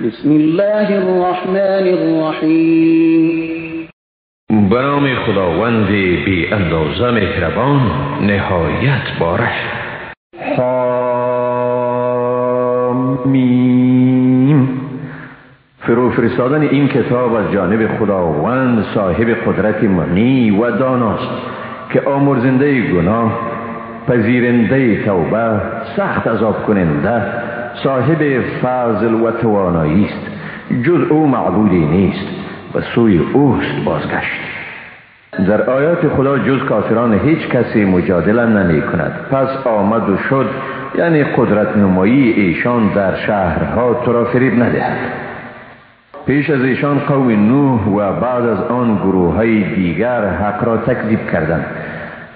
بسم الله الرحمن الرحیم. به نام خداوند بی اندازه مهربان نهایت باره حامیم فرو فرستادن این کتاب از جانب خداوند صاحب قدرت منی و داناست که آمرزنده گناه پذیرنده توبه سخت عذاب کننده صاحب فضل و توانایی است. جز او معبودی نیست و سوی اوست بازگشت. در آیات خدا جز کافران هیچ کسی مجادله نمی کند پس آمد و شد یعنی قدرت نمایی ایشان در شهرها تو را فریب ندهد. پیش از ایشان قوم نوح و بعد از آن گروه های دیگر حق را تکذیب کردند.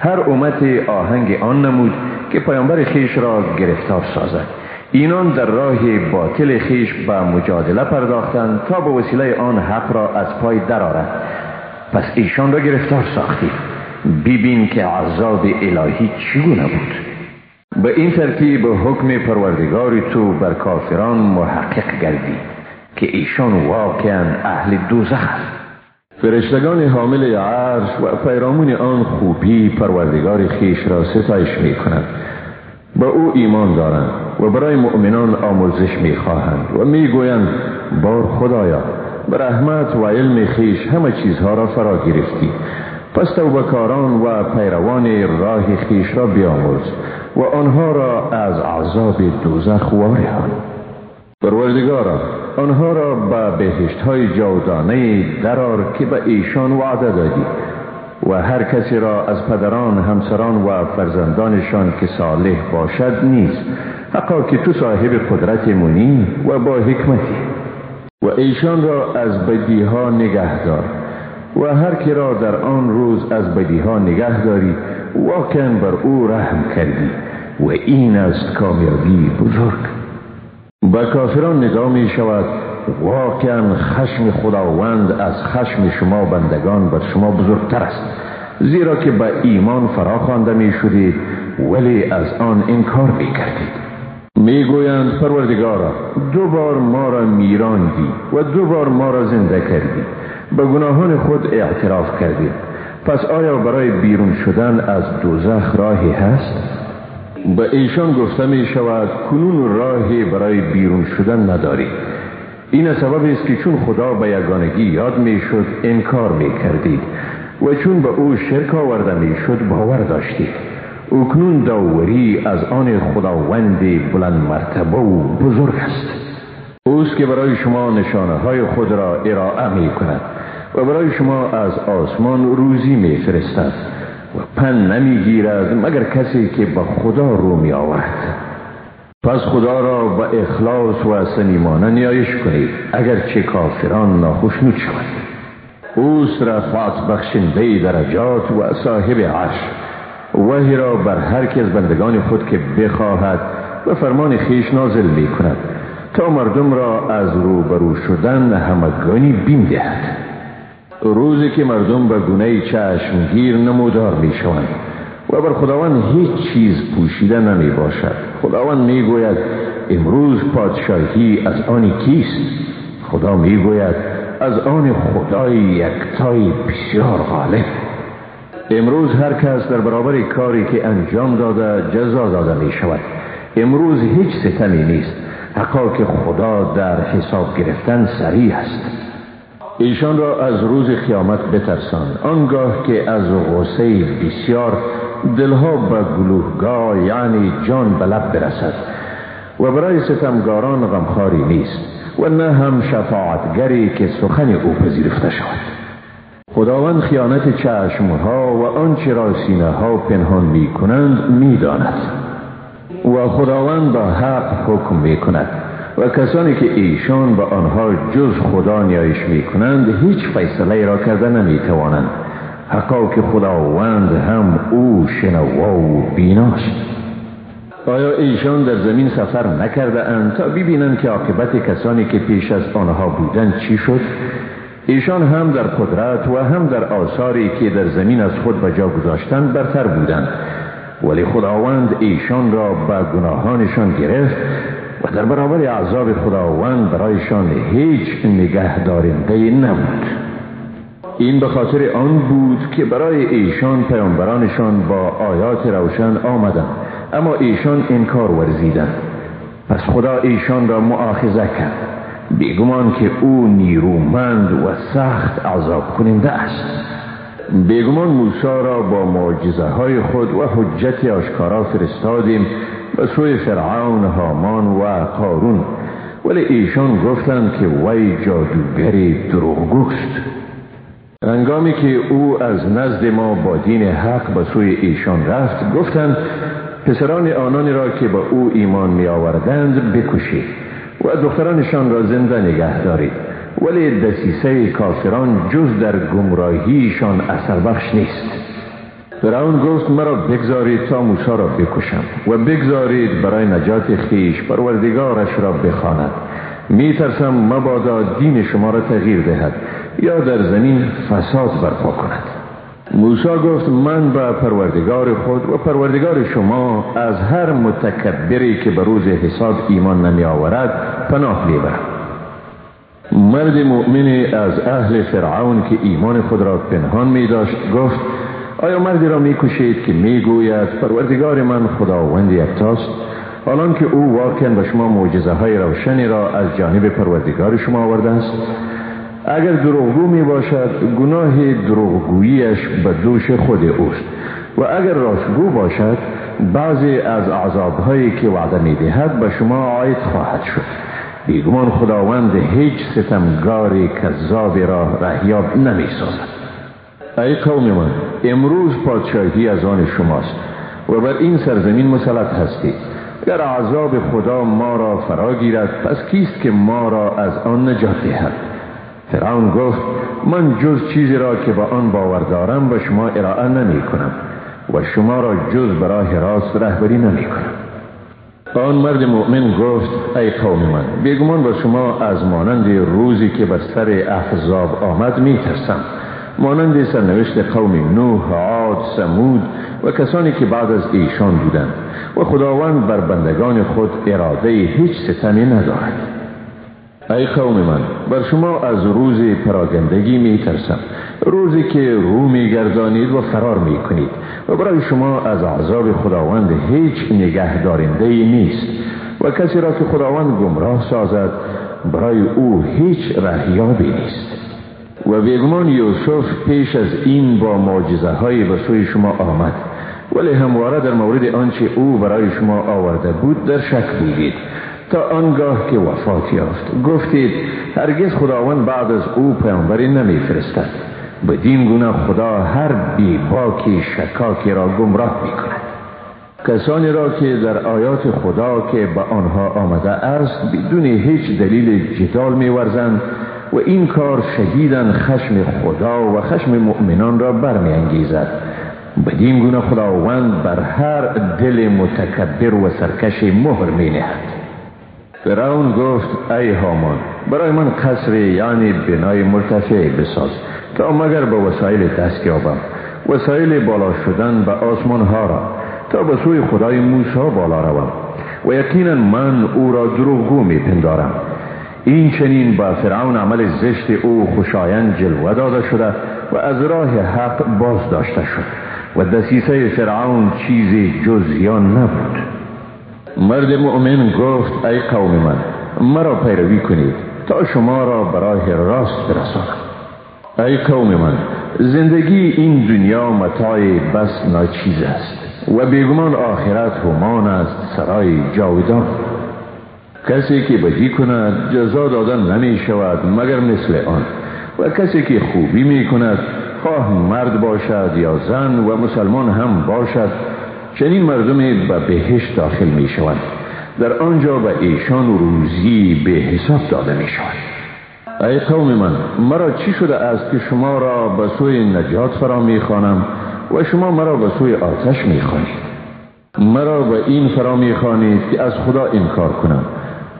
هر امت آهنگ آن نمود که پیامبر خیش را گرفتار سازد. اینان در راه باطل خیش به مجادله پرداختند تا به وسیله آن حق را از پای درآرد پس ایشان را گرفتار ساختی ببین که عذاب الهی چگونه بود. به این ترتیب حکم پروردگار تو بر کافران محقق گردی که ایشان واقعا اهل دوزخ فرشتگان حامل عرش و پیرامون آن خوبی پروردگار خیش را ستایش می کنند به او ایمان دارند. و برای مؤمنان آمرزش می خواهند و می گویند بار خدایا به رحمت و علم خیش همه چیزها را فرا گرفتی. پس توبکاران و پیروان راه خیش را بیامرز و آنها را از عذاب دوزخ وارهان. پروردگارا آنها را به بهشت های جاودانه درار که به ایشان وعده دادی و هر کسی را از پدران همسران و فرزندانشان که صالح باشد نیست. حقا که تو صاحب قدرت منی و با حکمتی. و ایشان را از بدیها نگه دار. و هر کی را در آن روز از بدیها نگه داری واقعا بر او رحم کردی. و این است کامیابی بزرگ. به کافران ندا می شود واقعا خشم خداوند از خشم شما بندگان بر شما بزرگتر است. زیرا که به ایمان فرا خوانده می شدید ولی از آن انکار می کردید. می گویند پروردگارا دو بار ما را میراندی و دو بار ما را زنده کردی. به گناهان خود اعتراف کردیم پس آیا برای بیرون شدن از دوزخ راهی هست؟ به ایشان گفته می شود کنون راهی برای بیرون شدن نداری. این سبب است که چون خدا به یگانگی یاد می شد انکار می کردید و چون به او شرک آورده می شد باور داشتید اکنون داوری از آن خداوند بلند مرتبه و بزرگ است. اوست که برای شما نشانه های خود را ارائه می کند و برای شما از آسمان روزی می فرستد و پن نمی گیرد مگر کسی که به خدا رو می آورد پس خدا را به اخلاص و سنیمانه نیایش کنید اگر چه کافران ناخشنود شوند اوست رفعت بخشنده درجات و صاحب عرش. وحی را بر هر کس بندگان خود که بخواهد و فرمان خیش نازل می کند تا مردم را از روبرو شدن همگانی بیم دهد. روزی که مردم به گونه چشمگیر نمودار می شوند و بر خداوند هیچ چیز پوشیده نمی باشد خداوند می گوید امروز پادشاهی از آن کیست؟ خدا می گوید از آن خدای یکتای بسیار غالب. امروز هر کس در برابر کاری که انجام داده جزا داده می شود. امروز هیچ ستمی نیست. حقا که خدا در حساب گرفتن سریع است. ایشان را از روز قیامت بترسان. آنگاه که از غصه بسیار دلها به گلوهگاه یعنی جان به لب برسد. و برای ستمگاران غمخاری نیست. و نه هم شفاعتگری که سخن او پذیرفته شود. خداوند خیانت چشمها و آنچه را سینه ها پنهان می کنند می داند و خداوند به حق حکم می کند و کسانی که ایشان به آنها جز خدا نیایش می کنند هیچ فیصله را کرده نمی توانند حقا که خداوند هم او شنوا و بیناست. آیا ایشان در زمین سفر نکرده اند تا ببینند که عاقبت کسانی که پیش از آنها بودند چی شد؟ ایشان هم در قدرت و هم در آثاری که در زمین از خود به جا گذاشتند برتر بودند. ولی خداوند ایشان را به گناهانشان گرفت و در برابر عذاب خداوند برایشان هیچ نگهدارنده نبود. این به خاطر آن بود که برای ایشان پیامبرانشان با آیات روشن آمدند اما ایشان انکار ورزیدند. پس خدا ایشان را معاخذه کرد. بیگمان که او نیرومند و سخت عذاب کننده است. بیگمان موسی را با معجزه های خود و حجت آشکارا فرستادیم به سوی فرعون هامان و قارون. ولی ایشان گفتند که وی جادوگری دروغگوست رنگامی که او از نزد ما با دین حق به سوی ایشان رفت گفتند پسران آنانی را که به او ایمان می آوردند بکشید. و دخترانشان را زنده نگه دارید. ولی دسیسه کافران جز در گمراهیشان اثر بخش نیست. فرعون گفت مرا بگذارید تا موسی را بکشم و بگذارید برای نجات خیش پروردگارش را بخواند. می ترسم مبادا دین شما را تغییر دهد یا در زمین فساد برپا کند. موسی گفت من به پروردگار خود و پروردگار شما از هر متکبری که به روز حساب ایمان نمی آورد پناه برم. مرد مؤمنی از اهل فرعون که ایمان خود را پنهان می داشت گفت آیا مردی را می کشید که می گوید پروردگار من خداوند یکتاست حالان که او واقعا به شما معجزه های روشنی را از جانب پروردگار شما آورده است. اگر دروغگو می باشد گناه دروغگوییش به دوش خود اوست. و اگر راستگو باشد بعضی از عذابهایی که وعده می دهد به شما عاید خواهد شد. بیگمان خداوند هیچ ستمگاری کذابی را رهیاب نمی سازد ای قوم من امروز پادشاهی از آن شماست و بر این سرزمین مسلط هستید. اگر عذاب خدا ما را فرا گیرد پس کیست که ما را از آن نجات دهد؟ فرعون گفت من جز چیزی را که با آن باور دارم به شما ارائه نمی کنم و شما را جز برای راست رهبری نمی کنم. آن مرد مؤمن گفت ای قوم من بیگمان با شما از مانند روزی که بر سر احزاب آمد می ترسم. مانند سرنوشت قوم نوح عاد سمود و کسانی که بعد از ایشان بودند. و خداوند بر بندگان خود اراده هیچ ستمی ندارد. ای قوم من بر شما از روز پراگندگی می ترسم روزی که رو می گردانید و فرار می کنید و برای شما از عذاب خداوند هیچ نگهدارنده نیست و کسی را که خداوند گمراه سازد برای او هیچ رهیابی نیست. و بیگمان یوسف پیش از این با معجزه های به سوی شما آمد. ولی همواره در مورد آنچه او برای شما آورده بود در شک بودید. تا آنگاه که وفات یافت. گفتید هرگز خداوند بعد از او پیامبری نمیفرستد. بدین گونه خدا هر بی باکی شکاکی را گمراه می کند کسانی را که در آیات خدا که به آنها آمده است بدون هیچ دلیل جدال میورزند و این کار شدیدن خشم خدا و خشم مؤمنان را برمیانگیزد. بدین گونه خداوند بر هر دل متکبر و سرکش مهر می نهد فرعون گفت ای هامان برای من قصر یعنی بنای مرتفع بساز تا مگر به وسایل دست یابم. وسایل بالا شدن به آسمان ها را تا به سوی خدای موسی بالا روم و یقینا من او را دروغگو می پندارم این چنین با فرعون عمل زشت او خوشایند جلوه داده شده و از راه حق باز داشته شد و دسیسه فرعون چیزی جزیان نبود. مرد مؤمن گفت ای قوم من مرا پیروی کنید تا شما را برای راست برسانم. ای قوم من زندگی این دنیا متاع بس ناچیز است و بیگمان آخرت همان است سرای جاودان. کسی که بدی کند جزا دادن نمی شود مگر مثل آن. و کسی که خوبی می کند خواه مرد باشد یا زن و مسلمان هم باشد. چنین مردمی به بهشت داخل می شود در آنجا به ایشان روزی به حساب داده می شود ای قوم من مرا چی شده است که شما را به سوی نجات فرا می خانم و شما مرا به سوی آتش می خانید مرا به این فرا می خانید که از خدا انکار کنم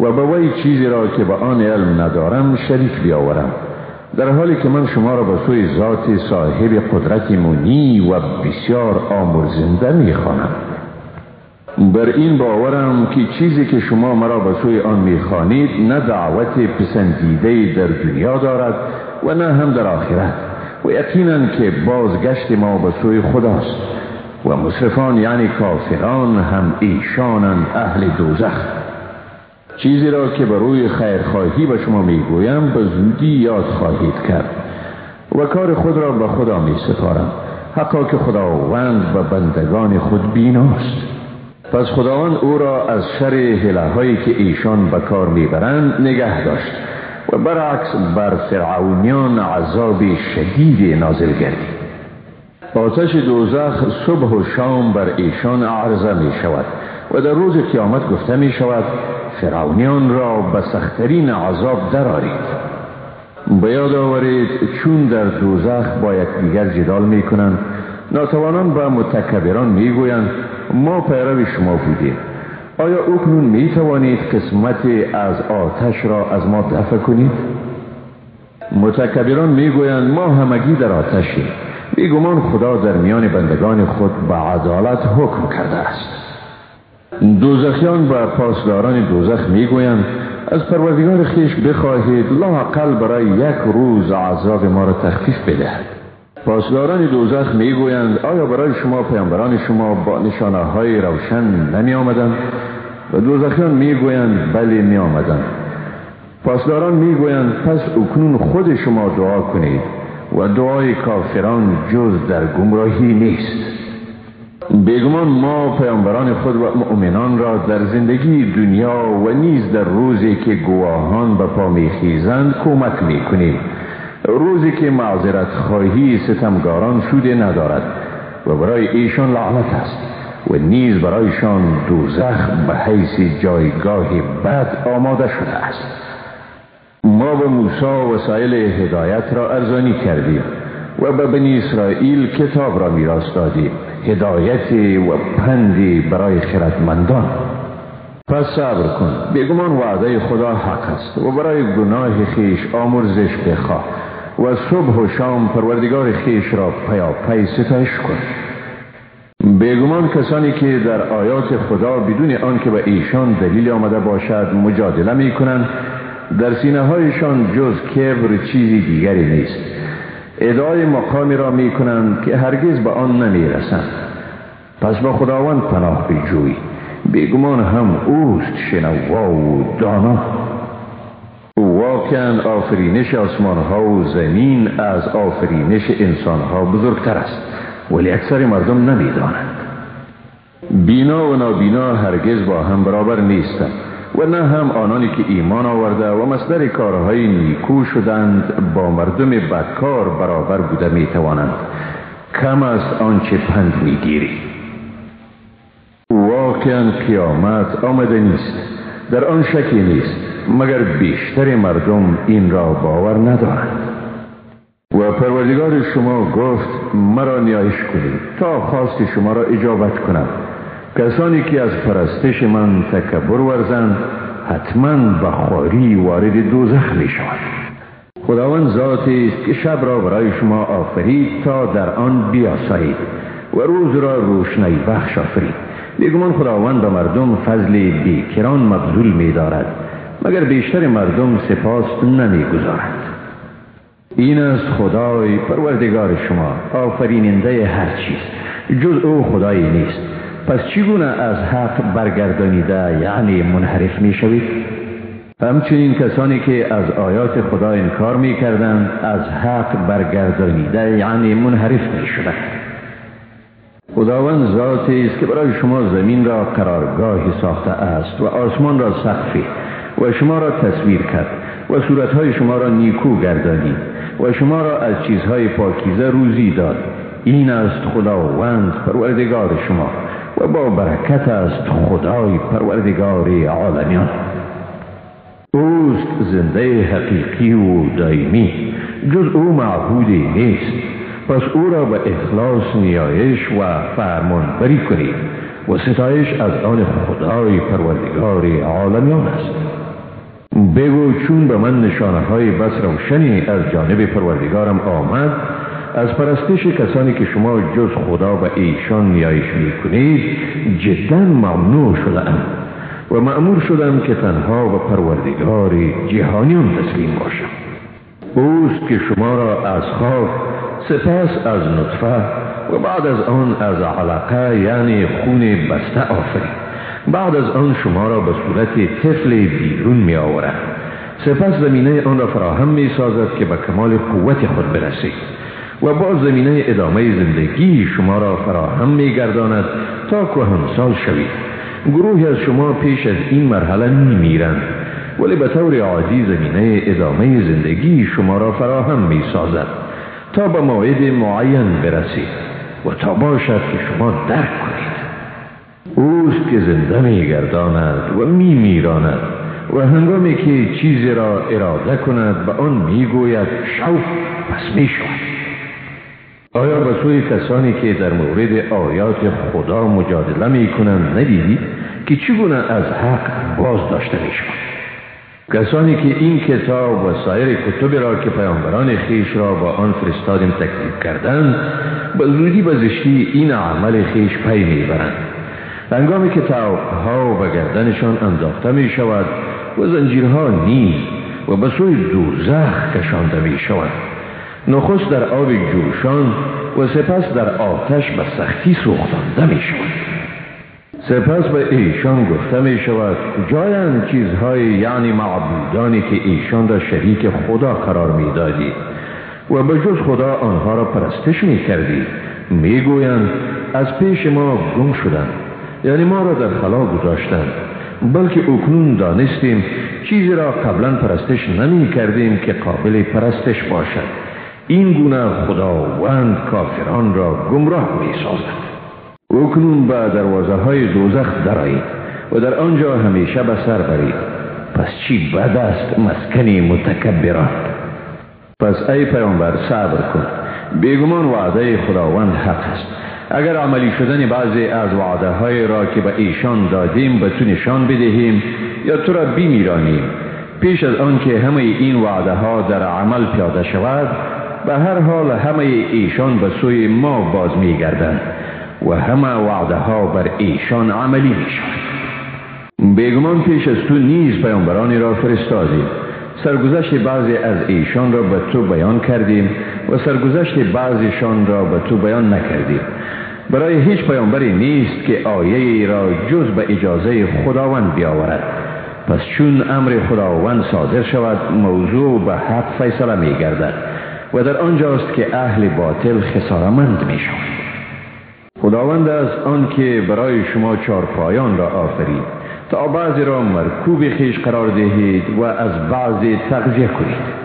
و به وی چیزی را که به آن علم ندارم شریک بیاورم. در حالی که من شما را به سوی ذات صاحب قدرت مونی و بسیار آمرزنده می خوانم بر این باورم که چیزی که شما مرا به سوی آن می‌خوانید نه دعوت پسندیده در دنیا دارد و نه هم در آخرت. و یقینا که بازگشت ما به سوی خداست. و مصرفان یعنی کافران هم ایشانند اهل دوزخ. چیزی را که به روی خیرخواهی به شما می‌گویم به زودی یاد خواهید کرد. و کار خود را به خدا می سپارم حقا که خداوند و بندگان خود بیناست. پس خداوند او را از شر هله هایی که ایشان به کار می‌برند نگه داشت و برعکس بر فرعونیان عذاب شدید نازل گردید. آتش دوزخ صبح و شام بر ایشان عرضه می شود و در روز قیامت گفته می شود فرعونیان را به سختترین عذاب درارید به آورید چون در دوزخ با یکدیگر جدال می کنند ناتوانان به متکبران می گویند ما پیرو شما بودیم. آیا اکنون می توانید قسمت از آتش را از ما دفع کنید؟ متکبران می گویند ما همگی در آتشیم. بیگمان خدا در میان بندگان خود به عدالت حکم کرده است. دوزخیان و پاسداران دوزخ می‌گویند از پروردگار خیش بخواهید لاقل برای یک روز عذاب ما را تخفیف بدهد. پاسداران دوزخ می‌گویند آیا برای شما پیامبران شما با نشانه های روشن نمی آمدند و دوزخیان می‌گویند بله می آمدند پاسداران می‌گویند پس اکنون خود شما دعا کنید و دعای کافران جز در گمراهی نیست. بیگمان ما پیامبران خود و مؤمنان را در زندگی دنیا و نیز در روزی که گواهان به پا میخیزند کمک می‌کنیم. روزی که معذرت خواهی ستمگاران سود ندارد و برای ایشان لعنت است و نیز برایشان دوزخ به حیث جایگاه بد آماده شده است. ما به موسی وسایل هدایت را ارزانی کردیم و به بنی اسرائیل کتاب را میراث دادیم. هدایت و پندی برای خردمندان. پس صبر کن. بیگمان وعده خدا حق است و برای گناه خیش آمرزش بخواه و صبح و شام پروردگار خیش را پی ستایش کن. بیگمان کسانی که در آیات خدا بدون آنکه به ایشان دلیل آمده باشد مجادله می کنند در سینه هایشان جز کبر چیزی دیگری نیست. ادعای مقامی را می کنند که هرگز به آن نمی رسند پس با خداوند پناه بجوی. بیگمان هم اوست شنوا و دانا. واقعا آفرینش آسمان ها و زمین از آفرینش انسان ها بزرگتر است ولی اکثر مردم نمی دانند بینا و نابینا هرگز با هم برابر نیستند. و نه هم آنانی که ایمان آورده و مصدر کارهای نیکو شدند با مردم بدکار برابر بوده می توانند کم است آنچه پند می‌گیری. واقعا قیامت آمده نیست. در آن شکی نیست مگر بیشتر مردم این را باور ندارند. و پروردگار شما گفت مرا نیایش کنید تا خواست شما را اجابت کنم. کسانی که از پرستش من تکبر ورزند حتما به خواری وارد دوزخ می شود خداوند ذاتی است که شب را برای شما آفرید تا در آن بیاسایید و روز را روشنی بخش آفرید. بیگمان خداوند به مردم فضل بیکران مبذول می دارد مگر بیشتر مردم سپاس نمی گذارند این است خدای پروردگار شما آفریننده هر چیز. جز او خدایی نیست. پس چگونه از حق برگردانیده یعنی منحرف می شوید؟ همچنین کسانی که از آیات خدا انکار می کردند از حق برگردانیده یعنی منحرف می خداوند ذاتی است که برای شما زمین را قرارگاهی ساخته است و آسمان را سقفی و شما را تصویر کرد و صورتهای شما را نیکو گردانید و شما را از چیزهای پاکیزه روزی داد. این است خداوند پروردگار شما. و با برکت است خدای پروردگار عالمیان. اوست زنده حقیقی و دائمی جز او معبودی نیست. پس او را به اخلاص نیایش و فرمان کنید و ستایش از آن خدای پروردگار عالمیان است. بگو چون به من نشانه های بس روشنی از جانب پروردگارم آمد از پرستش کسانی که شما جز خدا و ایشان نیایش می کنید جدا ممنوع شدم و معمور شدم که تنها و پروردگار جهانیان تسلیم باشم. اوست که شما را از خاک سپس از نطفه و بعد از آن از علقه یعنی خون بسته آفرید. بعد از آن شما را به صورت طفل بیرون می آورد سپس زمینه آن را فراهم می سازد که به کمال قوت خود برسید. و با زمینه ادامه زندگی شما را فراهم می گرداند تا کهنسال شوید. گروهی از شما پیش از این مرحله می میرند ولی به طور عادی زمینه ادامه زندگی شما را فراهم می سازد تا به موعد معین برسید و تا باشد که شما درک کنید. اوست که زنده می گرداند و می میراند و هنگامی که چیزی را اراده کند به آن می گوید پس می شود آیا به سوی کسانی که در مورد آیات خدا مجادله می کنند ندیدید که چگونه از حق باز داشته می شود کسانی که این کتاب و سایر کتب را که پیامبران خیش را با آن فرستادیم تکلیف کردند به زودی به زشتی این عمل خیش پی می‌برند. هنگامی که ها و گردنشان انداخته می شود و زنجیرها نیز و به سوی دوزخ کشانده می شود نخست در آب جوشان و سپس در آتش به سختی سوختانده می شود. سپس به ایشان گفته می شود کجایند چیزهای یعنی معبودانی که ایشان را شریک خدا قرار می دادی و به جز خدا آنها را پرستش می کردی می گویند از پیش ما گم شدند یعنی ما را در خلا گذاشتند بلکه اکنون دانستیم چیزی را قبلا پرستش نمی کردیم که قابل پرستش باشد. این گونه خداوند کافران را گمراه می سازد اکنون به دروازه های دوزخ درایید و در آنجا همیشه به سر برید. پس چی بد است مسکنی متکبران؟ پس ای پیامبر صبر کن. بیگمان وعده خداوند حق است. اگر عملی شدن بعضی از وعده های را که به ایشان دادیم به تو نشان بدهیم یا تو را بیمیرانیم پیش از آنکه همه این وعده ها در عمل پیاده شود به هر حال همه ایشان به سوی ما باز میگردند و همه وعده ها بر ایشان عملی می شود بیگمان پیش از تو نیز پیامبرانی را فرستادیم. سرگذشت بعضی از ایشان را به تو بیان کردیم و سرگذشت بعضیشان را به تو بیان نکردیم. برای هیچ پیامبری نیست که آیه را جز به اجازه خداوند بیاورد. پس چون امر خداوند صادر شود موضوع به حق فیصله می گردد و در آنجاست که اهل باطل خسارمند می شود خداوند است آن که برای شما چارپایان را آفرید تا بعضی را مرکوب خیش قرار دهید و از بعضی تغذیه کنید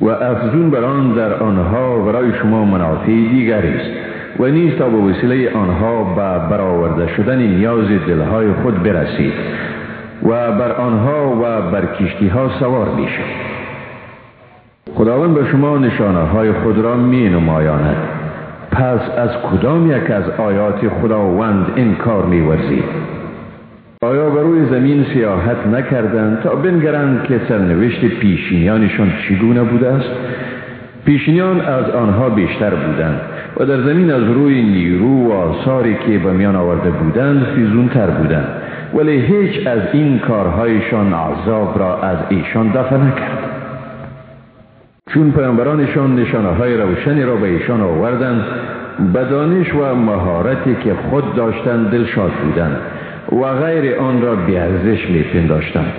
و افزون بر آن در آنها برای شما منافع دیگری است و نیست تا به وسیله آنها به برآورده شدن نیاز دلهای خود برسید و بر آنها و بر کشتی ها سوار میشید خداوند به شما نشانه های خود را می نمایاند پس از کدام یک از آیات خداوند انکار می ورزید آیا بر روی زمین سیاحت نکردند تا بنگرند که سرنوشت پیشینیانشان چگونه بوده است؟ پیشینیان از آنها بیشتر بودند و در زمین از روی نیرو و آثاری که به میان آورده بودند فیزونتر بودند. ولی هیچ از این کارهایشان عذاب را از ایشان دفع نکرد. چون پیامبرانشان نشانه های روشنی را به ایشان آوردند به دانش و مهارتی که خود داشتند دلشاد بودند و غیر آن را بیارزش می پنداشتند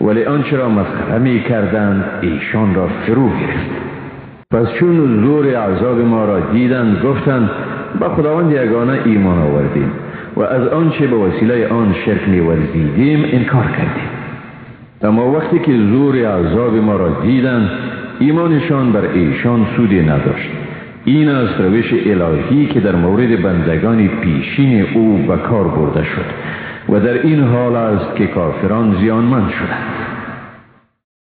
ولی آنچه را مسخره می کردند ایشان را فرو گرفت. پس چون زور عذاب ما را دیدند گفتند به خداوند یگانه ایمان آوردیم و از آنچه به وسیله آن شرک می ورزیدیم انکار کردیم. اما وقتی که زور عذاب ما را دیدند ایمانشان بر ایشان سودی نداشت. این از روش الهی که در مورد بندگان پیشین او به کار برده شد و در این حال است که کافران زیانمند شدند.